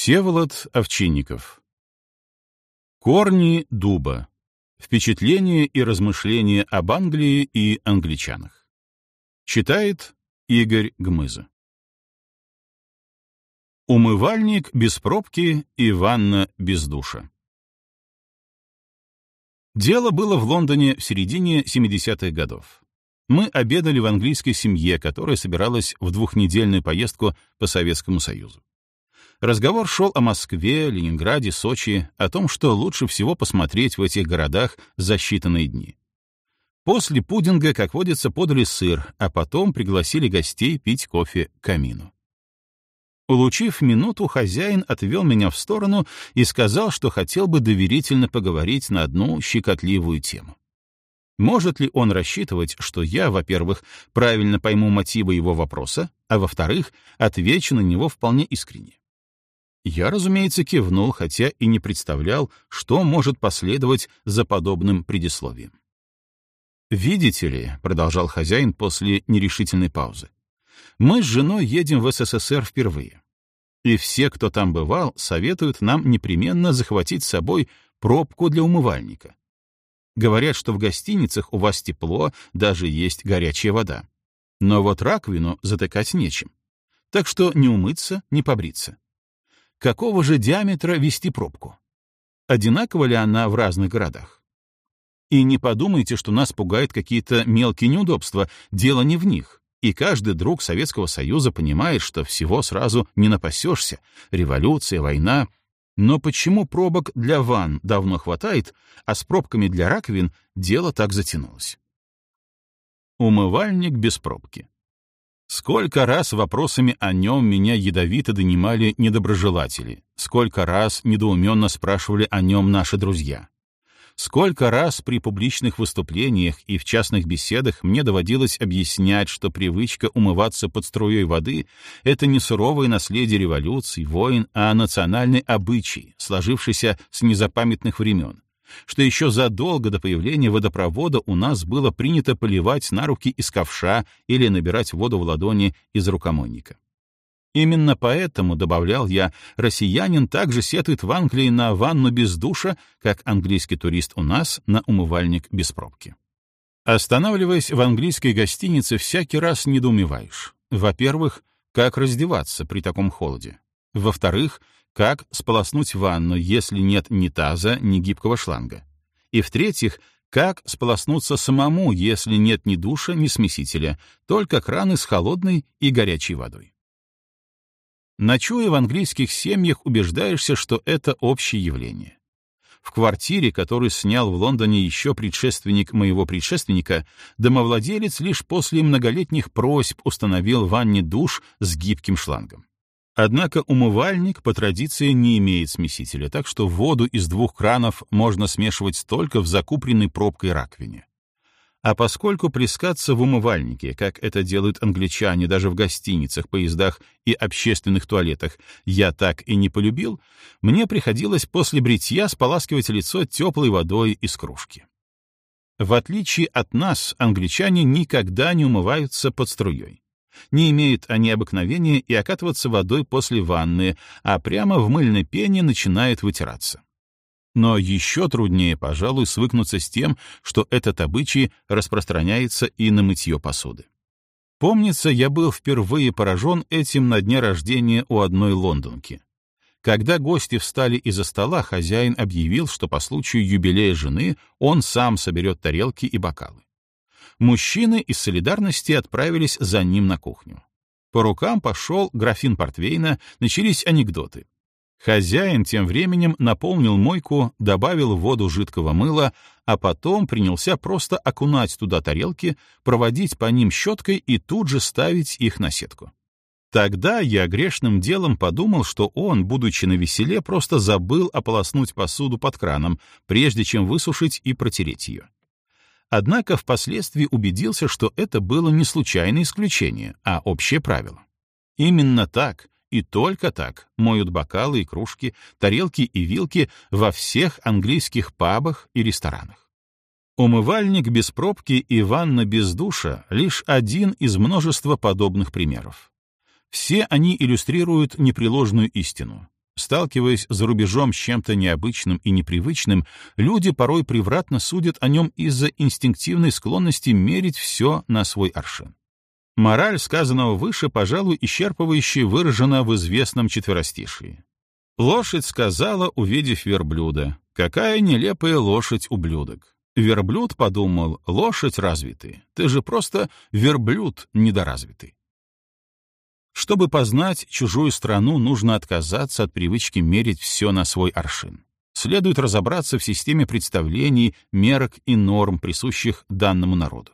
Всеволод Овчинников. Корни дуба. Впечатления и размышления об Англии и англичанах. Читает Игорь Гмыза. Умывальник без пробки и ванна без душа. Дело было в Лондоне в середине 70-х годов. Мы обедали в английской семье, которая собиралась в двухнедельную поездку по Советскому Союзу. Разговор шел о Москве, Ленинграде, Сочи, о том, что лучше всего посмотреть в этих городах за считанные дни. После пудинга, как водится, подали сыр, а потом пригласили гостей пить кофе к камину. Улучив минуту, хозяин отвел меня в сторону и сказал, что хотел бы доверительно поговорить на одну щекотливую тему. Может ли он рассчитывать, что я, во-первых, правильно пойму мотивы его вопроса, а во-вторых, отвечу на него вполне искренне? Я, разумеется, кивнул, хотя и не представлял, что может последовать за подобным предисловием. «Видите ли», — продолжал хозяин после нерешительной паузы, «мы с женой едем в СССР впервые. И все, кто там бывал, советуют нам непременно захватить с собой пробку для умывальника. Говорят, что в гостиницах у вас тепло, даже есть горячая вода. Но вот раковину затыкать нечем. Так что не умыться, не побриться какого же диаметра вести пробку? Одинакова ли она в разных городах? И не подумайте, что нас пугают какие-то мелкие неудобства, дело не в них. И каждый друг Советского Союза понимает, что всего сразу не напасешься. Революция, война. Но почему пробок для ванн давно хватает, а с пробками для раковин дело так затянулось? Умывальник без пробки. Сколько раз вопросами о нем меня ядовито донимали недоброжелатели, сколько раз недоуменно спрашивали о нем наши друзья. Сколько раз при публичных выступлениях и в частных беседах мне доводилось объяснять, что привычка умываться под струей воды — это не суровое наследие революций, войн, а национальный обычай, сложившийся с незапамятных времен, что еще задолго до появления водопровода у нас было принято поливать на руки из ковша или набирать воду в ладони из рукомойника. Именно поэтому, добавлял я, россиянин также сетует в Англии на ванну без душа, как английский турист у нас на умывальник без пробки. Останавливаясь в английской гостинице, всякий раз недоумеваешь. Во-первых, как раздеваться при таком холоде? Во-вторых, как сполоснуть ванну, если нет ни таза, ни гибкого шланга. И в-третьих, как сполоснуться самому, если нет ни душа, ни смесителя, только краны с холодной и горячей водой. Ночуя в английских семьях, убеждаешься, что это общее явление. В квартире, которую снял в Лондоне еще предшественник моего предшественника, домовладелец лишь после многолетних просьб установил в ванне душ с гибким шлангом. Однако умывальник по традиции не имеет смесителя, так что воду из двух кранов можно смешивать только в закупленной пробкой раковине. А поскольку плескаться в умывальнике, как это делают англичане даже в гостиницах, поездах и общественных туалетах, я так и не полюбил, мне приходилось после бритья споласкивать лицо теплой водой из кружки. В отличие от нас, англичане никогда не умываются под струей. Не имеют они обыкновения и окатываться водой после ванны, а прямо в мыльной пене начинают вытираться. Но еще труднее, пожалуй, свыкнуться с тем, что этот обычай распространяется и на мытье посуды. Помнится, я был впервые поражен этим на дне рождения у одной лондонки. Когда гости встали из-за стола, хозяин объявил, что по случаю юбилея жены он сам соберет тарелки и бокалы мужчины из солидарности отправились за ним на кухню. По рукам пошел графин портвейна, начались анекдоты. Хозяин тем временем наполнил мойку, добавил в воду жидкого мыла, а потом принялся просто окунать туда тарелки, проводить по ним щеткой и тут же ставить их на сетку. Тогда я грешным делом подумал, что он, будучи на веселе, просто забыл ополоснуть посуду под краном, прежде чем высушить и протереть ее. Однако впоследствии убедился, что это было не случайное исключение, а общее правило. Именно так и только так моют бокалы и кружки, тарелки и вилки во всех английских пабах и ресторанах. Умывальник без пробки и ванна без душа — лишь один из множества подобных примеров. Все они иллюстрируют непреложную истину. Сталкиваясь за рубежом с чем-то необычным и непривычным, люди порой превратно судят о нем из-за инстинктивной склонности мерить все на свой аршин. Мораль сказанного выше, пожалуй, исчерпывающе выражена в известном четверостишии. Лошадь сказала, увидев верблюда, «Какая нелепая лошадь, ублюдок!» Верблюд подумал, лошадь развитый, ты же просто верблюд недоразвитый. Чтобы познать чужую страну, нужно отказаться от привычки мерить все на свой аршин. Следует разобраться в системе представлений, мерок и норм, присущих данному народу.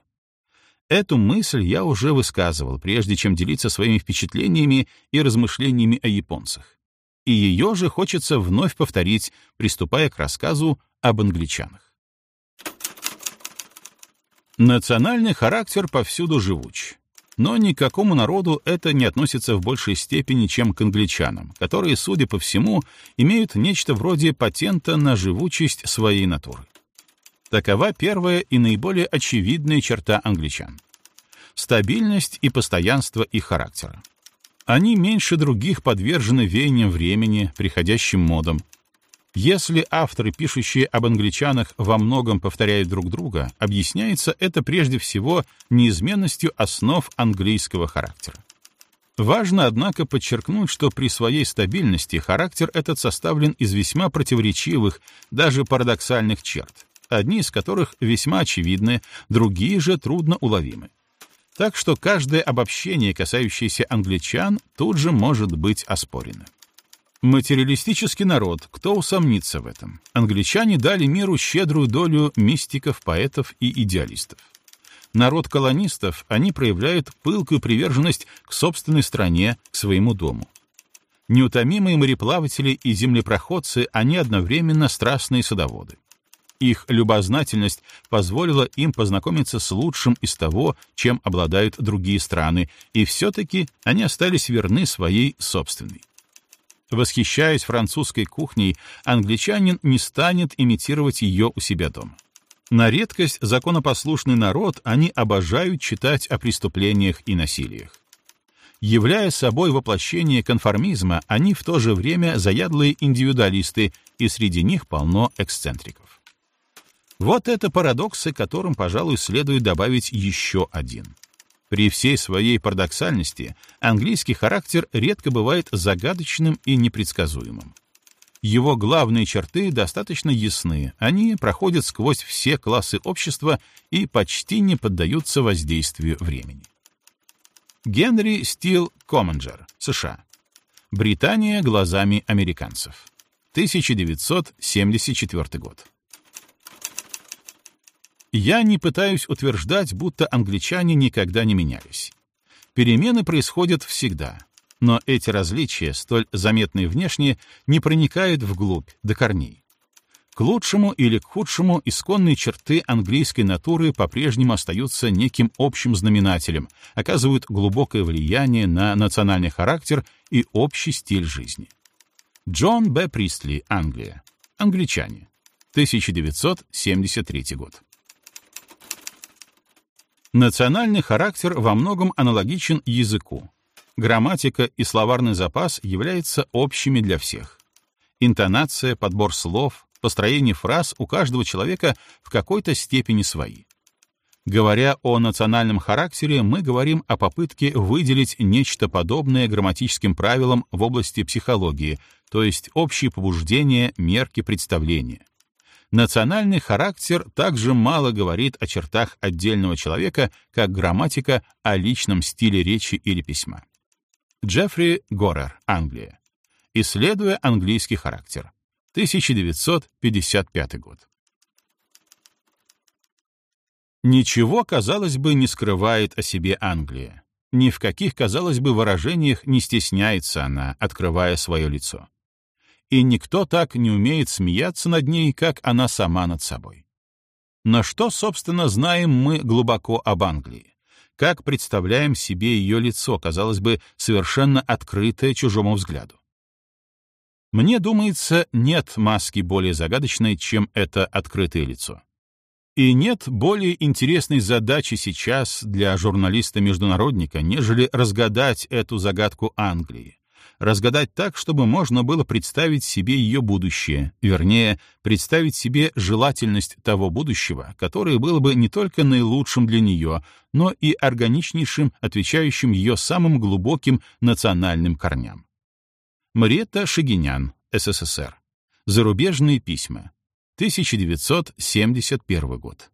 Эту мысль я уже высказывал, прежде чем делиться своими впечатлениями и размышлениями о японцах. И ее же хочется вновь повторить, приступая к рассказу об англичанах. Национальный характер повсюду живуч. Но ни к какому народу это не относится в большей степени, чем к англичанам, которые, судя по всему, имеют нечто вроде патента на живучесть своей натуры. Такова первая и наиболее очевидная черта англичан. Стабильность и постоянство их характера. Они меньше других подвержены веяниям времени, приходящим модам, если авторы, пишущие об англичанах, во многом повторяют друг друга, объясняется это прежде всего неизменностью основ английского характера. Важно, однако, подчеркнуть, что при своей стабильности характер этот составлен из весьма противоречивых, даже парадоксальных черт, одни из которых весьма очевидны, другие же трудно уловимы. Так что каждое обобщение, касающееся англичан, тут же может быть оспорено. Материалистический народ, кто усомнится в этом? Англичане дали миру щедрую долю мистиков, поэтов и идеалистов. Народ колонистов, они проявляют пылкую приверженность к собственной стране, к своему дому. Неутомимые мореплаватели и землепроходцы, они одновременно страстные садоводы. Их любознательность позволила им познакомиться с лучшим из того, чем обладают другие страны, и все-таки они остались верны своей собственной. Восхищаясь французской кухней, англичанин не станет имитировать ее у себя дома. На редкость законопослушный народ они обожают читать о преступлениях и насилиях. Являя собой воплощение конформизма, они в то же время заядлые индивидуалисты, и среди них полно эксцентриков. Вот это парадоксы, которым, пожалуй, следует добавить еще один — при всей своей парадоксальности английский характер редко бывает загадочным и непредсказуемым. Его главные черты достаточно ясны, они проходят сквозь все классы общества и почти не поддаются воздействию времени. Генри Стил Комменджер, США. Британия глазами американцев. 1974 год. Я не пытаюсь утверждать, будто англичане никогда не менялись. Перемены происходят всегда, но эти различия, столь заметные внешне, не проникают вглубь, до корней. К лучшему или к худшему исконные черты английской натуры по-прежнему остаются неким общим знаменателем, оказывают глубокое влияние на национальный характер и общий стиль жизни. Джон Б. Пристли, Англия. Англичане. 1973 год. Национальный характер во многом аналогичен языку. Грамматика и словарный запас являются общими для всех. Интонация, подбор слов, построение фраз у каждого человека в какой-то степени свои. Говоря о национальном характере, мы говорим о попытке выделить нечто подобное грамматическим правилам в области психологии, то есть общие побуждения, мерки представления. Национальный характер также мало говорит о чертах отдельного человека, как грамматика о личном стиле речи или письма. Джеффри Горер, Англия. Исследуя английский характер. 1955 год. Ничего, казалось бы, не скрывает о себе Англия. Ни в каких, казалось бы, выражениях не стесняется она, открывая свое лицо и никто так не умеет смеяться над ней, как она сама над собой. Но что, собственно, знаем мы глубоко об Англии? Как представляем себе ее лицо, казалось бы, совершенно открытое чужому взгляду? Мне думается, нет маски более загадочной, чем это открытое лицо. И нет более интересной задачи сейчас для журналиста-международника, нежели разгадать эту загадку Англии, разгадать так, чтобы можно было представить себе ее будущее, вернее, представить себе желательность того будущего, которое было бы не только наилучшим для нее, но и органичнейшим, отвечающим ее самым глубоким национальным корням. Мариетта Шагинян, СССР. Зарубежные письма. 1971 год.